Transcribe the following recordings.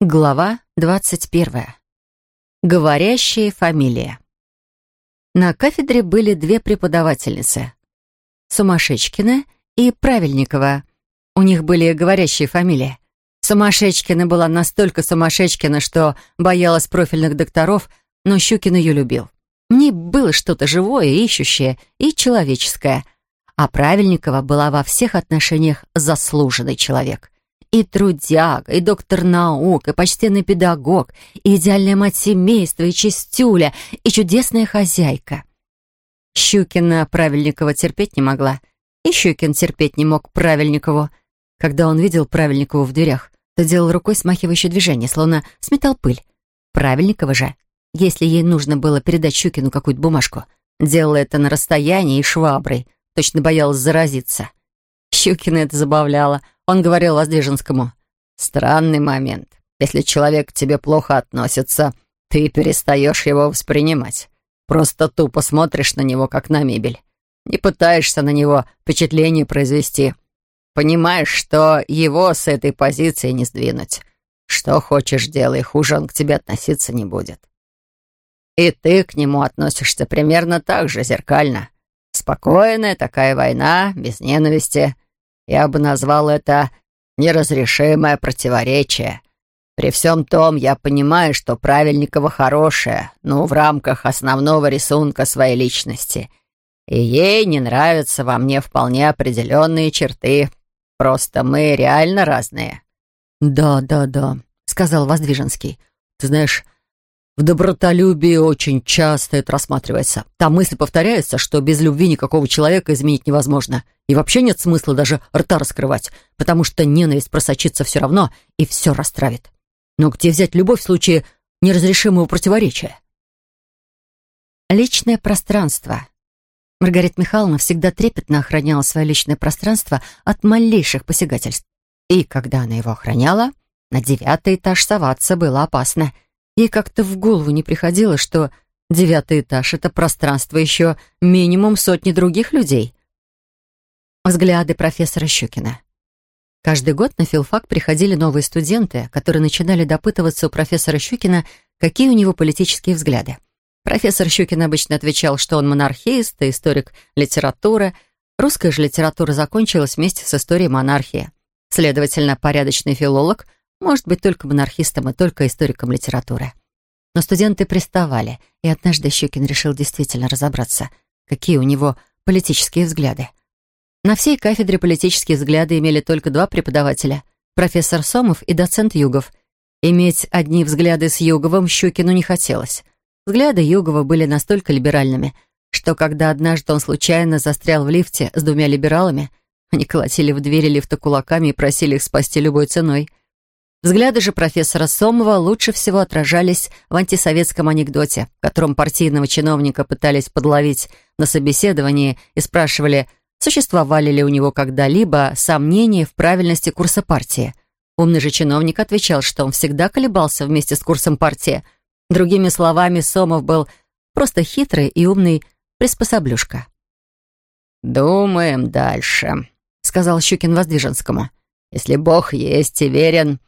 Глава двадцать первая. Говорящая фамилия. На кафедре были две преподавательницы. Сумашечкина и Правильникова. У них были говорящие фамилии. Сумашечкина была настолько сумасшедшкина, что боялась профильных докторов, но Щукин ее любил. В ней было что-то живое, ищущее и человеческое. А Правильникова была во всех отношениях заслуженный человек. И трудяга, и доктор наук, и почтенный педагог, и идеальная мать семейства, и чистюля, и чудесная хозяйка. Щукина Правильникова терпеть не могла, и Щукин терпеть не мог Правильникову. Когда он видел Правильникову в дверях, то делал рукой смахивающее движение, словно сметал пыль. Правильникова же, если ей нужно было передать Щукину какую-то бумажку, делала это на расстоянии и шваброй, точно боялась заразиться. Щукина это забавляло — он говорил Воздвиженскому, «Странный момент. Если человек к тебе плохо относится, ты перестаешь его воспринимать. Просто тупо смотришь на него, как на мебель. Не пытаешься на него впечатление произвести. Понимаешь, что его с этой позиции не сдвинуть. Что хочешь, делай, хуже он к тебе относиться не будет. И ты к нему относишься примерно так же, зеркально. Спокойная такая война, без ненависти. Я бы назвал это неразрешимое противоречие. При всем том, я понимаю, что Правильникова хорошая, но в рамках основного рисунка своей личности. И ей не нравятся во мне вполне определенные черты. Просто мы реально разные». «Да, да, да», — сказал Воздвиженский. «Ты знаешь, в добротолюбии очень часто это рассматривается. Там мысль повторяется, что без любви никакого человека изменить невозможно. И вообще нет смысла даже рта раскрывать, потому что ненависть просочится все равно и все расстравит. Но где взять любовь в случае неразрешимого противоречия? Личное пространство. Маргарита Михайловна всегда трепетно охраняла свое личное пространство от малейших посягательств. И когда она его охраняла, на девятый этаж соваться было опасно — Ей как-то в голову не приходило, что девятый этаж — это пространство еще минимум сотни других людей. Взгляды профессора Щукина. Каждый год на филфак приходили новые студенты, которые начинали допытываться у профессора Щукина, какие у него политические взгляды. Профессор Щукин обычно отвечал, что он монархист и историк литературы. Русская же литература закончилась вместе с историей монархии. Следовательно, порядочный филолог может быть только монархистом и только историком литературы. Но студенты приставали, и однажды Щукин решил действительно разобраться, какие у него политические взгляды. На всей кафедре политические взгляды имели только два преподавателя — профессор Сомов и доцент Югов. Иметь одни взгляды с Юговым Щукину не хотелось. Взгляды Югова были настолько либеральными, что когда однажды он случайно застрял в лифте с двумя либералами, они колотили в двери лифта кулаками и просили их спасти любой ценой — Взгляды же профессора Сомова лучше всего отражались в антисоветском анекдоте, в котором партийного чиновника пытались подловить на собеседовании и спрашивали, существовали ли у него когда-либо сомнения в правильности курса партии. Умный же чиновник отвечал, что он всегда колебался вместе с курсом партии. Другими словами, Сомов был просто хитрый и умный приспособлюшка. «Думаем дальше», — сказал Щукин Воздвиженскому. «Если Бог есть и верен,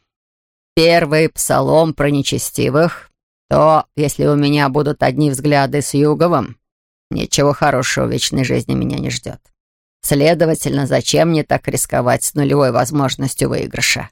первый псалом про нечестивых, то, если у меня будут одни взгляды с Юговым, ничего хорошего в вечной жизни меня не ждет. Следовательно, зачем мне так рисковать с нулевой возможностью выигрыша?»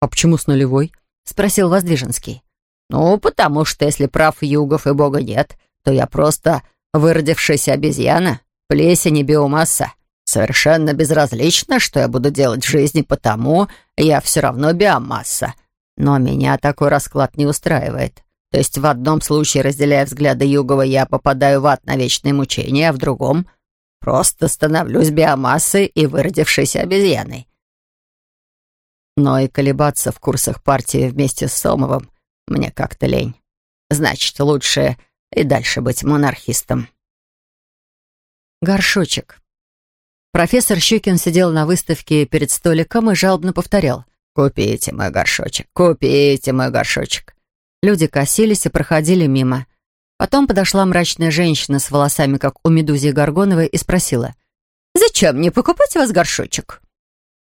«А почему с нулевой?» — спросил Воздвиженский. «Ну, потому что если прав Югов и Бога нет, то я просто выродившаяся обезьяна, плесень и биомасса. Совершенно безразлично, что я буду делать в жизни, потому я все равно биомасса, но меня такой расклад не устраивает. То есть в одном случае, разделяя взгляды Югова, я попадаю в ад на вечные мучения, а в другом просто становлюсь биомассой и выродившейся обезьяной. Но и колебаться в курсах партии вместе с Сомовым мне как-то лень. Значит, лучше и дальше быть монархистом. Горшочек. Профессор Щукин сидел на выставке перед столиком и жалобно повторял. «Купите мой горшочек, купите мой горшочек». Люди косились и проходили мимо. Потом подошла мрачная женщина с волосами, как у Медузи Горгоновой, и спросила. «Зачем мне покупать у вас горшочек?»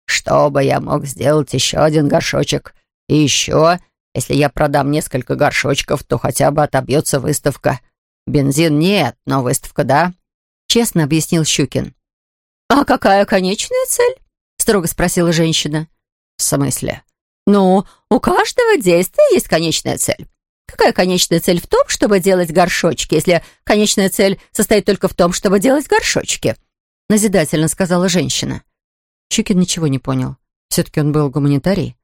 «Чтобы я мог сделать еще один горшочек И еще, если я продам несколько горшочков, то хотя бы отобьется выставка. Бензин нет, но выставка да», — честно объяснил Щукин. «А какая конечная цель?» — строго спросила женщина. «В смысле?» «Ну, у каждого действия есть конечная цель. Какая конечная цель в том, чтобы делать горшочки, если конечная цель состоит только в том, чтобы делать горшочки?» Назидательно сказала женщина. Щукин ничего не понял. Все-таки он был гуманитарий.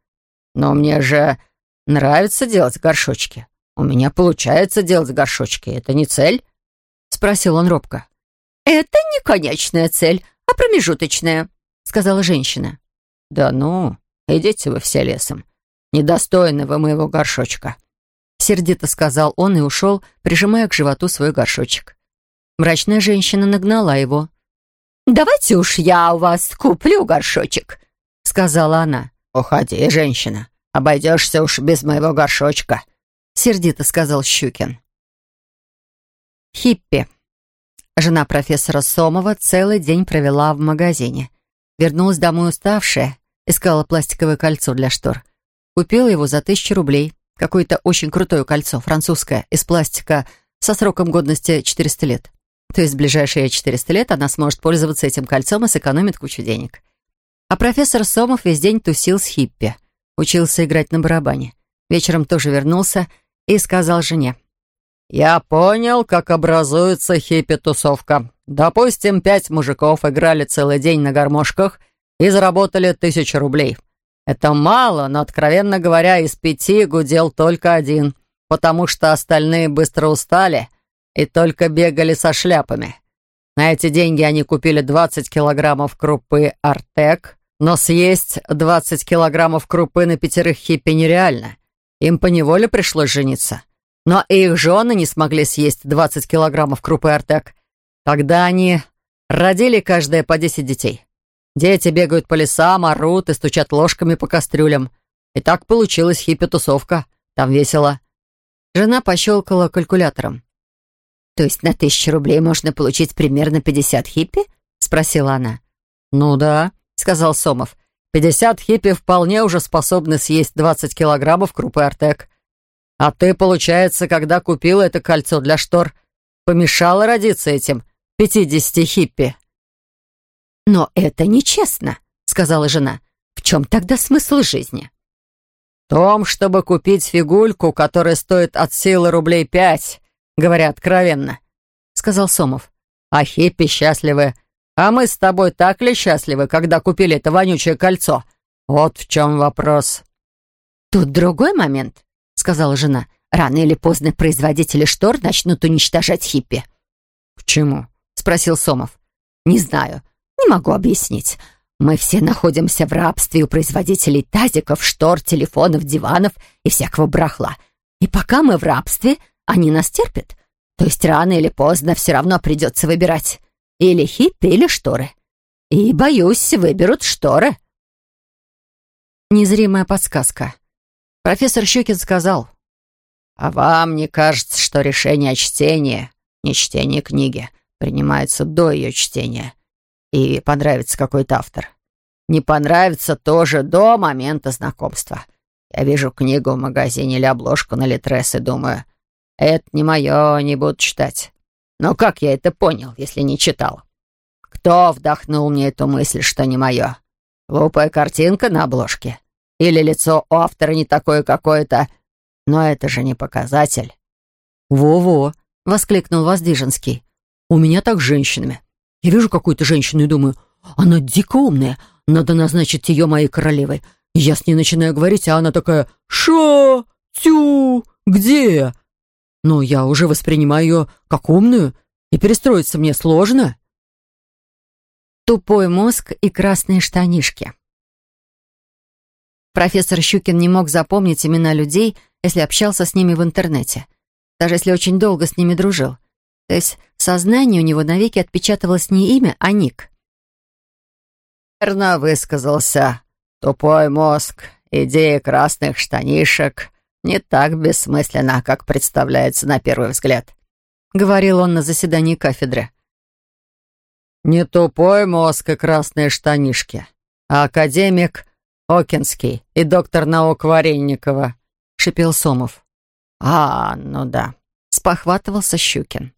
«Но мне же нравится делать горшочки. У меня получается делать горшочки. Это не цель?» Спросил он робко. «Это не конечная цель, а промежуточная», сказала женщина. «Да ну, идите вы все лесом. Недостойны вы моего горшочка», сердито сказал он и ушел, прижимая к животу свой горшочек. Мрачная женщина нагнала его. «Давайте уж я у вас куплю горшочек», — сказала она. «Уходи, женщина. Обойдешься уж без моего горшочка», — сердито сказал Щукин. Хиппи. Жена профессора Сомова целый день провела в магазине. Вернулась домой уставшая, искала пластиковое кольцо для штор. Купила его за тысячу рублей. Какое-то очень крутое кольцо, французское, из пластика, со сроком годности 400 лет. То есть в ближайшие 400 лет она сможет пользоваться этим кольцом и сэкономит кучу денег. А профессор Сомов весь день тусил с хиппи. Учился играть на барабане. Вечером тоже вернулся и сказал жене. «Я понял, как образуется хиппи-тусовка. Допустим, пять мужиков играли целый день на гармошках и заработали тысячу рублей. Это мало, но, откровенно говоря, из пяти гудел только один, потому что остальные быстро устали и только бегали со шляпами. На эти деньги они купили 20 килограммов крупы «Артек», но съесть 20 килограммов крупы на пятерых хиппи нереально. Им поневоле пришлось жениться. Но и их жены не смогли съесть 20 килограммов крупы «Артек». Тогда они родили каждая по 10 детей. Дети бегают по лесам, орут и стучат ложками по кастрюлям. И так получилась хиппи-тусовка. Там весело. Жена пощелкала калькулятором. «То есть на тысячу рублей можно получить примерно пятьдесят хиппи?» — спросила она. «Ну да», — сказал Сомов. «Пятьдесят хиппи вполне уже способны съесть двадцать килограммов крупы Артек. А ты, получается, когда купила это кольцо для штор, помешала родиться этим пятидесяти хиппи?» «Но это нечестно», — сказала жена. «В чем тогда смысл жизни?» «В том, чтобы купить фигульку, которая стоит от силы рублей пять, говоря откровенно», — сказал Сомов. «А хиппи счастливы. А мы с тобой так ли счастливы, когда купили это вонючее кольцо? Вот в чем вопрос». «Тут другой момент», — сказала жена. «Рано или поздно производители штор начнут уничтожать хиппи». «Почему?» — спросил Сомов. «Не знаю. Не могу объяснить. Мы все находимся в рабстве у производителей тазиков, штор, телефонов, диванов и всякого брахла. И пока мы в рабстве, они нас терпят. То есть рано или поздно все равно придется выбирать. Или хиппи, или шторы. И, боюсь, выберут шторы. Незримая подсказка. Профессор Щукин сказал. «А вам не кажется, что решение о чтении, не чтение книги, принимается до ее чтения? И понравится какой-то автор. Не понравится тоже до момента знакомства. Я вижу книгу в магазине или обложку на Литрес и думаю, это не мое, не буду читать. Но как я это понял, если не читал? Кто вдохнул мне эту мысль, что не мое? Глупая картинка на обложке? Или лицо у автора не такое какое-то? Но это же не показатель. «Во-во!» — воскликнул Воздвиженский. «У меня так с женщинами. Я вижу какую-то женщину и думаю, она дико умная, надо назначить ее моей королевой. Я с ней начинаю говорить, а она такая «Шо? Тю? Где?» Но я уже воспринимаю ее как умную, и перестроиться мне сложно. Тупой мозг и красные штанишки. Профессор Щукин не мог запомнить имена людей, если общался с ними в интернете, даже если очень долго с ними дружил. То есть в сознании у него навеки отпечатывалось не имя, а ник. «Верно высказался. Тупой мозг, идея красных штанишек не так бессмысленна, как представляется на первый взгляд», — говорил он на заседании кафедры. «Не тупой мозг и красные штанишки, а академик Окинский и доктор наук Варенникова», — шипел Сомов. «А, ну да», — спохватывался Щукин.